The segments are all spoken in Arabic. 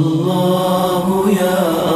الله يا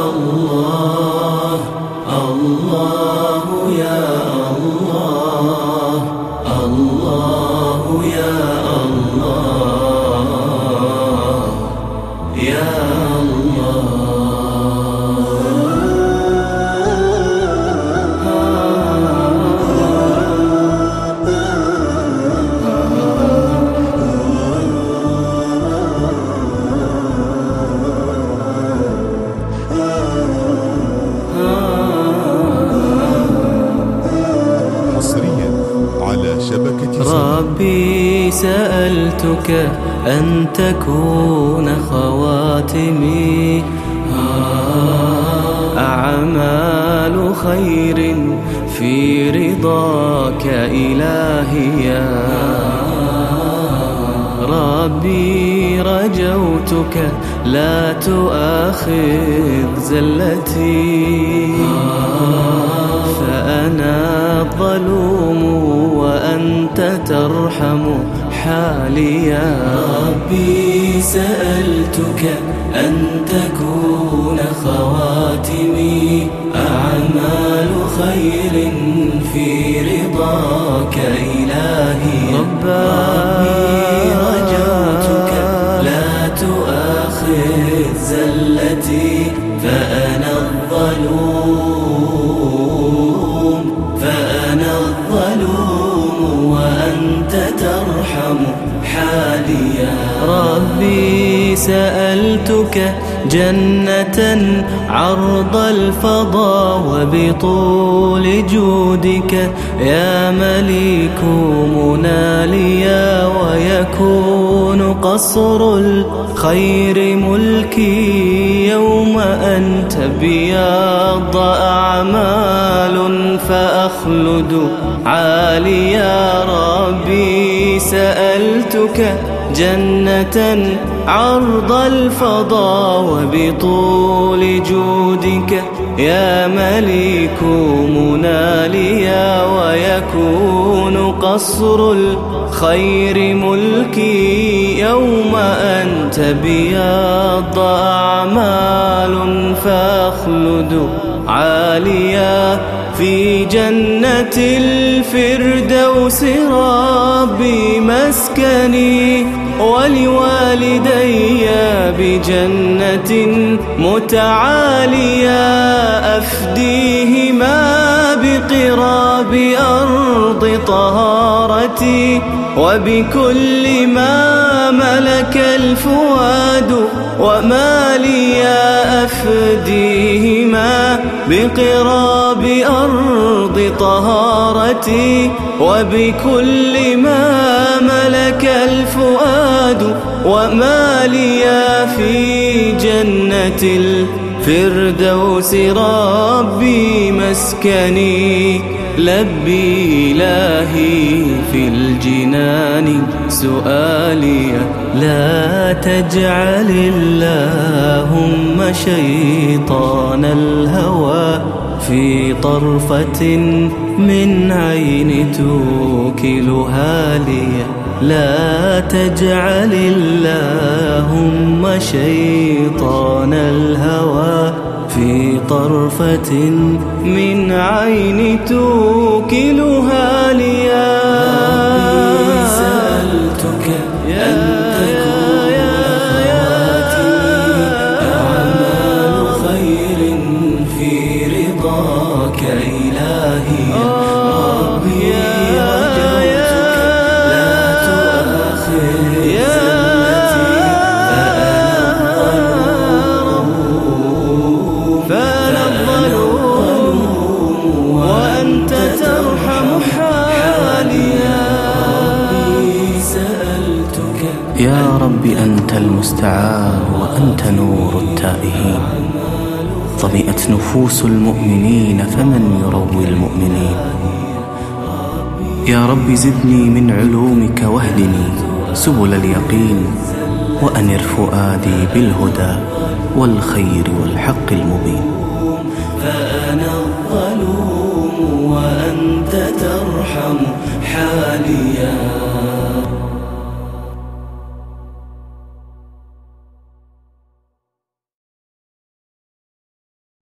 شبكة ربي سألتك أن تكون خواتمي. أعمال خير في رضاك إلهي. يا ربي رجوتك لا تؤاخذ زلتي. فأنا الظلوم وأنت ترحم حالي يا ربي سألتك أن تكون خواتمي أعمال خير في رضاك إلهي. ربي سألتك جنة عرض الفضاء وبطول جودك يا مليك مناليا ويكون قصر الخير ملكي يوم أنت بياض أعمال فأخلد عاليا ربي. سألتك جنة عرض الفضاء وبطول جودك يا مليك مناليا ويكون قصر الخير ملكي يوم أنت بياض أعمال فأخلد عاليا في جنة الفردوس ربي مسكني ولوالدي بجنة متعالية أفديهما بقراب أرض طهارتي وبكل ما ملك الفؤاد وما لي أفديهما بقراب أرض طهارتي وبكل ما ملك الفؤاد وما لي في جنة الفردوس ربي مسكني لبي إلهي في الجنان سؤالي لا تجعل اللهم شيطان الهوى في طرفة من عين توكلها لي. لا تجعل اللهم شيطان الهوى طرفة من عين توكلها لي ربي سألتك أن تكون يا رب أنت المستعان وأنت نور التائهين. ظمئت نفوس المؤمنين فمن يروي المؤمنين؟ يا رب زدني من علومك واهدني سبل اليقين وأنر فؤادي بالهدى والخير والحق المبين. فأنا الظلوم وأنت ترحم حالي.